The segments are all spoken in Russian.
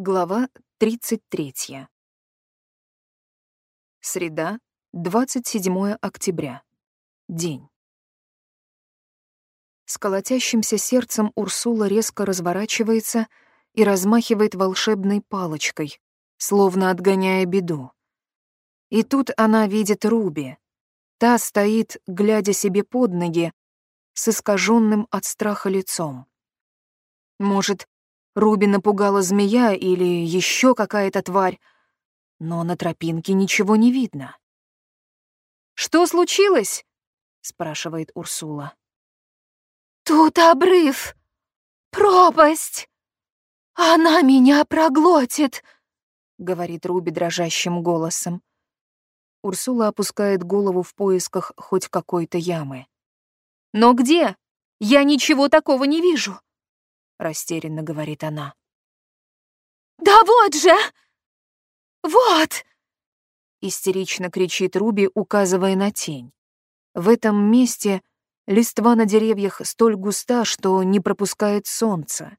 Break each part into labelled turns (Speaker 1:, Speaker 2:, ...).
Speaker 1: Глава 33. Среда, 27 октября. День. С сердцем Урсула резко разворачивается и размахивает волшебной палочкой, словно отгоняя беду. И тут она видит Руби. Та стоит, глядя себе под ноги, с искаженным от страха лицом. Может, Руби напугала змея или еще какая-то тварь, но на тропинке ничего не видно. «Что случилось?» — спрашивает Урсула.
Speaker 2: «Тут обрыв! Пропасть! Она меня проглотит!» — говорит Руби дрожащим голосом.
Speaker 1: Урсула опускает голову в поисках хоть какой-то ямы. «Но где? Я ничего такого не вижу!» — растерянно говорит она.
Speaker 2: «Да вот же! Вот!»
Speaker 1: — истерично кричит Руби, указывая на тень. В этом месте листва на деревьях столь густа, что не пропускает солнца.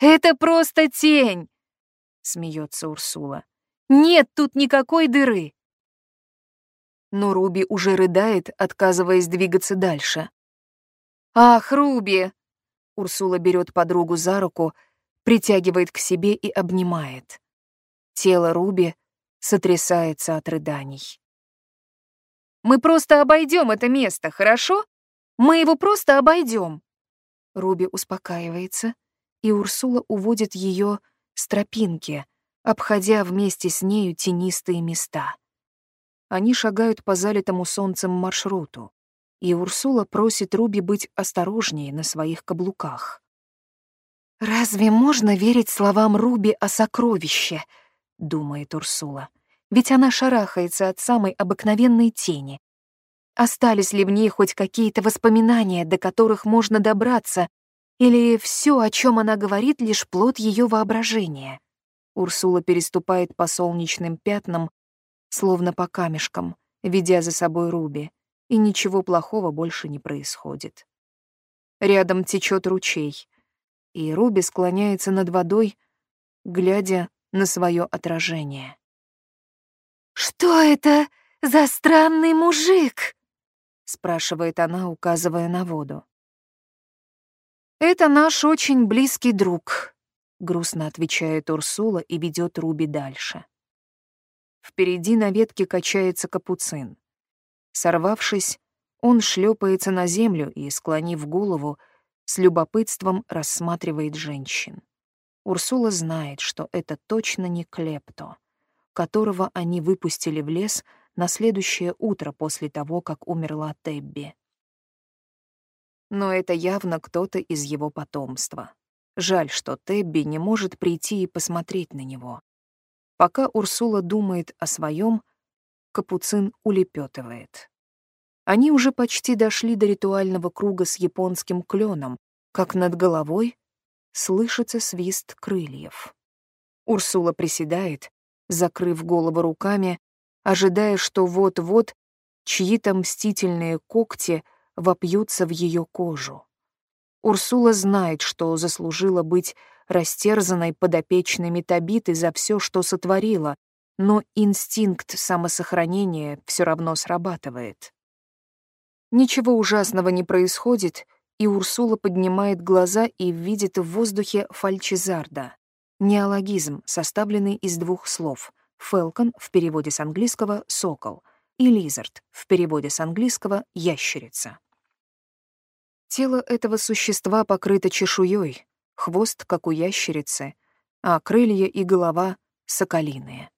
Speaker 2: «Это просто тень!»
Speaker 1: — смеется Урсула. «Нет тут никакой дыры!» Но Руби уже рыдает, отказываясь двигаться дальше. «Ах, Руби, Урсула берет подругу за руку, притягивает к себе и обнимает. Тело Руби сотрясается от рыданий. «Мы просто обойдем это место, хорошо? Мы его просто обойдем. Руби успокаивается, и Урсула уводит ее с тропинки, обходя вместе с нею тенистые места. Они шагают по залитому солнцем маршруту и Урсула просит Руби быть осторожнее на своих каблуках. «Разве можно верить словам Руби о сокровище?» — думает Урсула. «Ведь она шарахается от самой обыкновенной тени. Остались ли в ней хоть какие-то воспоминания, до которых можно добраться, или все, о чем она говорит, лишь плод ее воображения?» Урсула переступает по солнечным пятнам, словно по камешкам, ведя за собой Руби и ничего плохого больше не происходит. Рядом течет ручей, и Руби склоняется над водой, глядя на свое отражение.
Speaker 2: «Что это за странный мужик?»
Speaker 1: — спрашивает она, указывая на воду. «Это наш очень близкий друг», — грустно отвечает Урсула и ведет Руби дальше. Впереди на ветке качается капуцин. Сорвавшись, он шлепается на землю и, склонив голову, с любопытством рассматривает женщин. Урсула знает, что это точно не Клепто, которого они выпустили в лес на следующее утро после того, как умерла Тебби. Но это явно кто-то из его потомства. Жаль, что Тебби не может прийти и посмотреть на него. Пока Урсула думает о своем, капуцин улепетывает. Они уже почти дошли до ритуального круга с японским кленом, как над головой слышится свист крыльев. Урсула приседает, закрыв голову руками, ожидая, что вот-вот чьи-то мстительные когти вопьются в ее кожу. Урсула знает, что заслужила быть растерзанной подопечной Метабиты за все, что сотворила, но инстинкт самосохранения все равно срабатывает. Ничего ужасного не происходит, и Урсула поднимает глаза и видит в воздухе фальчизарда. Неологизм, составленный из двух слов. «Фелкон» в переводе с английского «сокол» и «лизард» в переводе с английского «ящерица». Тело этого существа покрыто чешуей, хвост, как у ящерицы, а крылья и голова — соколиные.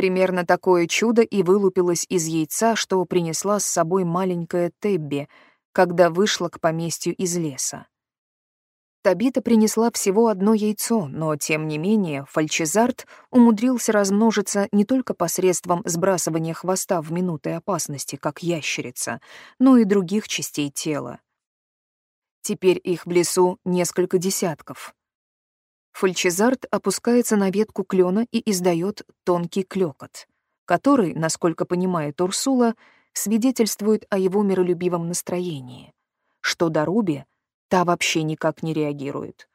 Speaker 1: Примерно такое чудо и вылупилось из яйца, что принесла с собой маленькая Тебби, когда вышла к поместью из леса. Табита принесла всего одно яйцо, но, тем не менее, фальчезарт умудрился размножиться не только посредством сбрасывания хвоста в минуты опасности, как ящерица, но и других частей тела. Теперь их в лесу несколько десятков. Фальчезарт опускается на ветку клена и издает тонкий клёкот, который, насколько понимает Урсула, свидетельствует о его миролюбивом настроении. Что до Руби, та вообще никак не реагирует.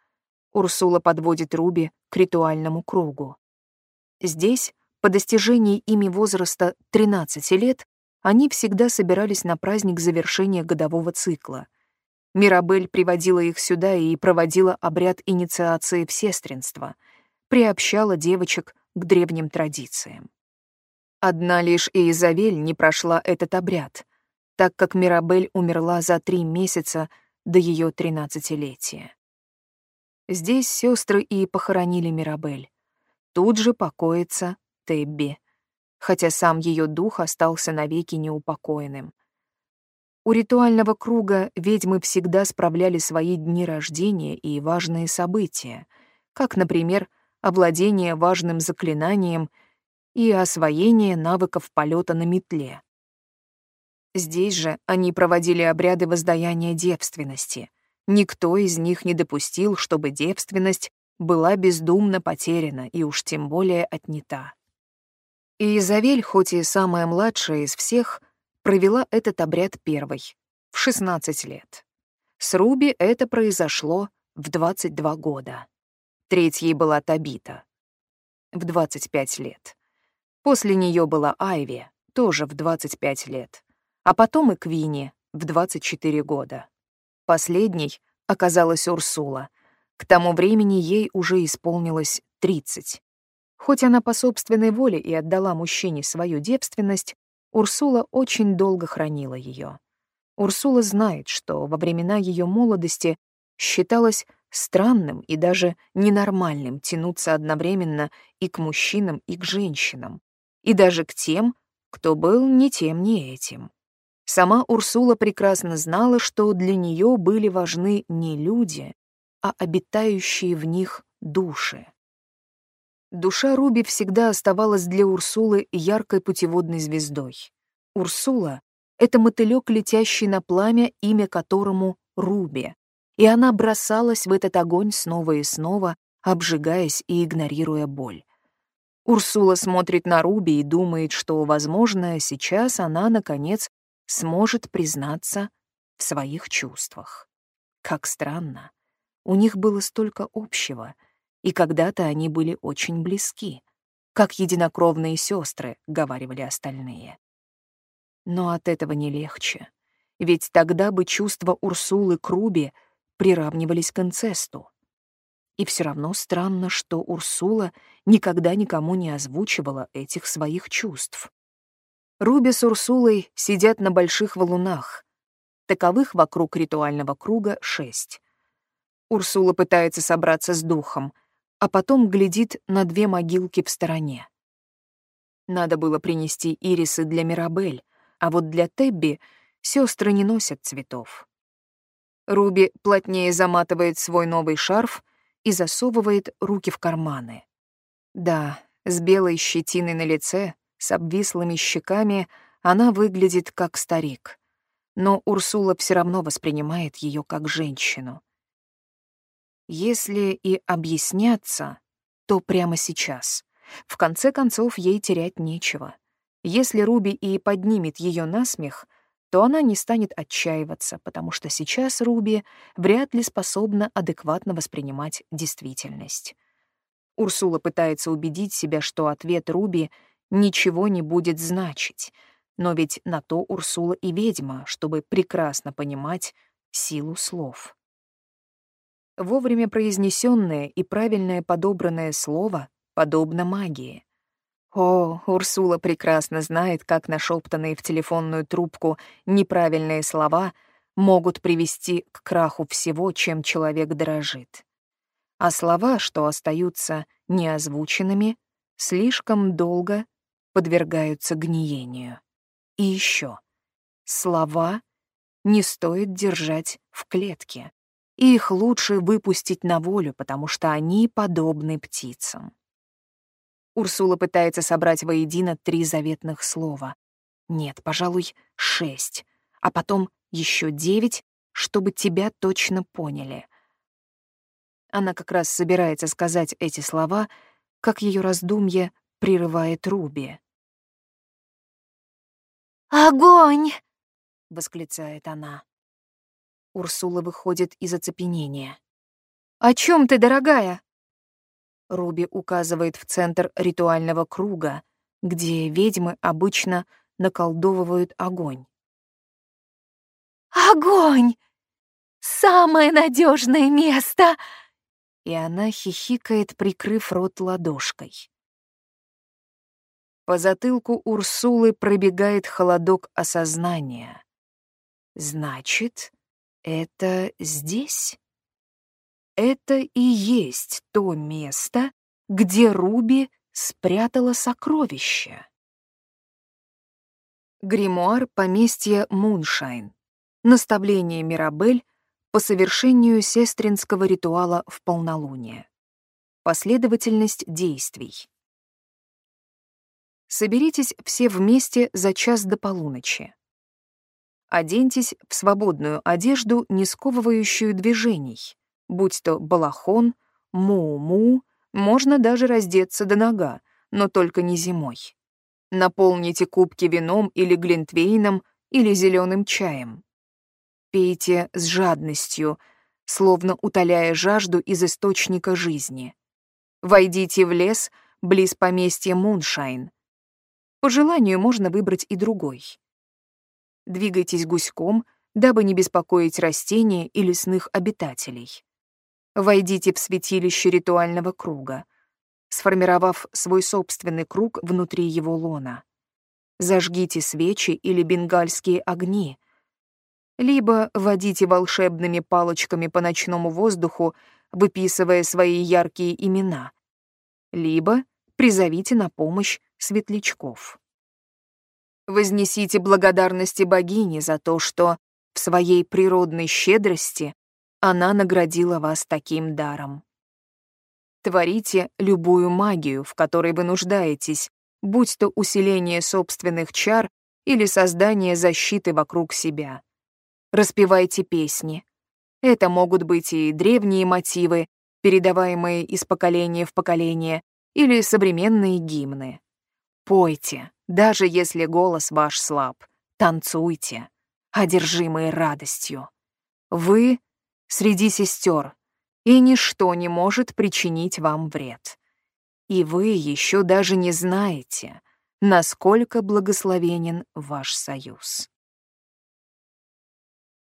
Speaker 1: Урсула подводит Руби к ритуальному кругу. Здесь, по достижении ими возраста 13 лет, они всегда собирались на праздник завершения годового цикла. Мирабель приводила их сюда и проводила обряд инициации в сестринство, приобщала девочек к древним традициям. Одна лишь Изавель не прошла этот обряд, так как Мирабель умерла за три месяца до ее тринадцатилетия. Здесь сестры и похоронили Мирабель. Тут же покоится Тебби, хотя сам ее дух остался навеки неупокоенным. У ритуального круга ведьмы всегда справляли свои дни рождения и важные события, как, например, овладение важным заклинанием и освоение навыков полета на метле. Здесь же они проводили обряды воздаяния девственности, Никто из них не допустил, чтобы девственность была бездумно потеряна и уж тем более отнята. И Изавель, хоть и самая младшая из всех, провела этот обряд первой, в 16 лет. С Руби это произошло в 22 года. Третьей была Табита, в 25 лет. После нее была Айви, тоже в 25 лет. А потом и Квини в 24 года. Последней оказалась Урсула. К тому времени ей уже исполнилось 30. Хоть она по собственной воле и отдала мужчине свою девственность, Урсула очень долго хранила ее. Урсула знает, что во времена ее молодости считалось странным и даже ненормальным тянуться одновременно и к мужчинам, и к женщинам, и даже к тем, кто был ни тем, ни этим. Сама Урсула прекрасно знала, что для нее были важны не люди, а обитающие в них души. Душа Руби всегда оставалась для Урсулы яркой путеводной звездой. Урсула — это мотылек, летящий на пламя, имя которому Руби, и она бросалась в этот огонь снова и снова, обжигаясь и игнорируя боль. Урсула смотрит на Руби и думает, что, возможно, сейчас она, наконец, сможет признаться в своих чувствах. Как странно. У них было столько общего, и когда-то они были очень близки, как единокровные сестры, говаривали остальные. Но от этого не легче, ведь тогда бы чувства Урсулы к Руби приравнивались к инцесту. И все равно странно, что Урсула никогда никому не озвучивала этих своих чувств. Руби с Урсулой сидят на больших валунах. Таковых вокруг ритуального круга шесть. Урсула пытается собраться с духом, а потом глядит на две могилки в стороне. Надо было принести ирисы для Мирабель, а вот для Тебби сестры не носят цветов. Руби плотнее заматывает свой новый шарф и засовывает руки в карманы. Да, с белой щетиной на лице с обвислыми щеками она выглядит как старик. Но Урсула все равно воспринимает ее как женщину. Если и объясняться, то прямо сейчас. В конце концов, ей терять нечего. Если Руби и поднимет ее на смех, то она не станет отчаиваться, потому что сейчас Руби вряд ли способна адекватно воспринимать действительность. Урсула пытается убедить себя, что ответ Руби ничего не будет значить. Но ведь на то Урсула и ведьма, чтобы прекрасно понимать силу слов. Вовремя произнесенное и правильное подобранное слово подобно магии. О, Урсула прекрасно знает, как нашептанные в телефонную трубку неправильные слова могут привести к краху всего, чем человек дорожит. А слова, что остаются неозвученными, слишком долго подвергаются гниению. И еще. Слова не стоит держать в клетке. Их лучше выпустить на волю, потому что они подобны птицам. Урсула пытается собрать воедино три заветных слова. Нет, пожалуй, шесть, а потом еще девять, чтобы тебя точно поняли. Она как раз собирается сказать эти слова, как ее раздумье прерывает Руби.
Speaker 2: «Огонь!»
Speaker 1: — восклицает она. Урсула выходит из оцепенения. «О чем ты, дорогая?» Руби указывает в центр ритуального круга, где ведьмы обычно наколдовывают огонь.
Speaker 2: «Огонь! Самое надежное место!»
Speaker 1: И она хихикает, прикрыв рот ладошкой. По затылку Урсулы пробегает холодок осознания. Значит, это здесь? Это и есть то место, где Руби спрятала сокровище. Гримуар поместья Муншайн. Наставление Мирабель по совершению сестринского ритуала в полнолуние. Последовательность действий. Соберитесь все вместе за час до полуночи. Оденьтесь в свободную одежду, не сковывающую движений, будь то балахон, му-му, можно даже раздеться до нога, но только не зимой. Наполните кубки вином или глинтвейном или зеленым чаем. Пейте с жадностью, словно утоляя жажду из источника жизни. Войдите в лес близ поместья Муншайн. По желанию можно выбрать и другой. Двигайтесь гуськом, дабы не беспокоить растения и лесных обитателей. Войдите в святилище ритуального круга, сформировав свой собственный круг внутри его лона. Зажгите свечи или бенгальские огни, либо водите волшебными палочками по ночному воздуху, выписывая свои яркие имена, либо призовите на помощь светлячков. Вознесите благодарности богине за то, что в своей природной щедрости она наградила вас таким даром. Творите любую магию, в которой вы нуждаетесь, будь то усиление собственных чар или создание защиты вокруг себя. Распевайте песни. Это могут быть и древние мотивы, передаваемые из поколения в поколение, или современные гимны. Пойте, даже если голос ваш слаб. Танцуйте, одержимые радостью. Вы среди сестер, и ничто не может причинить вам вред. И вы еще даже не знаете, насколько благословенен ваш союз.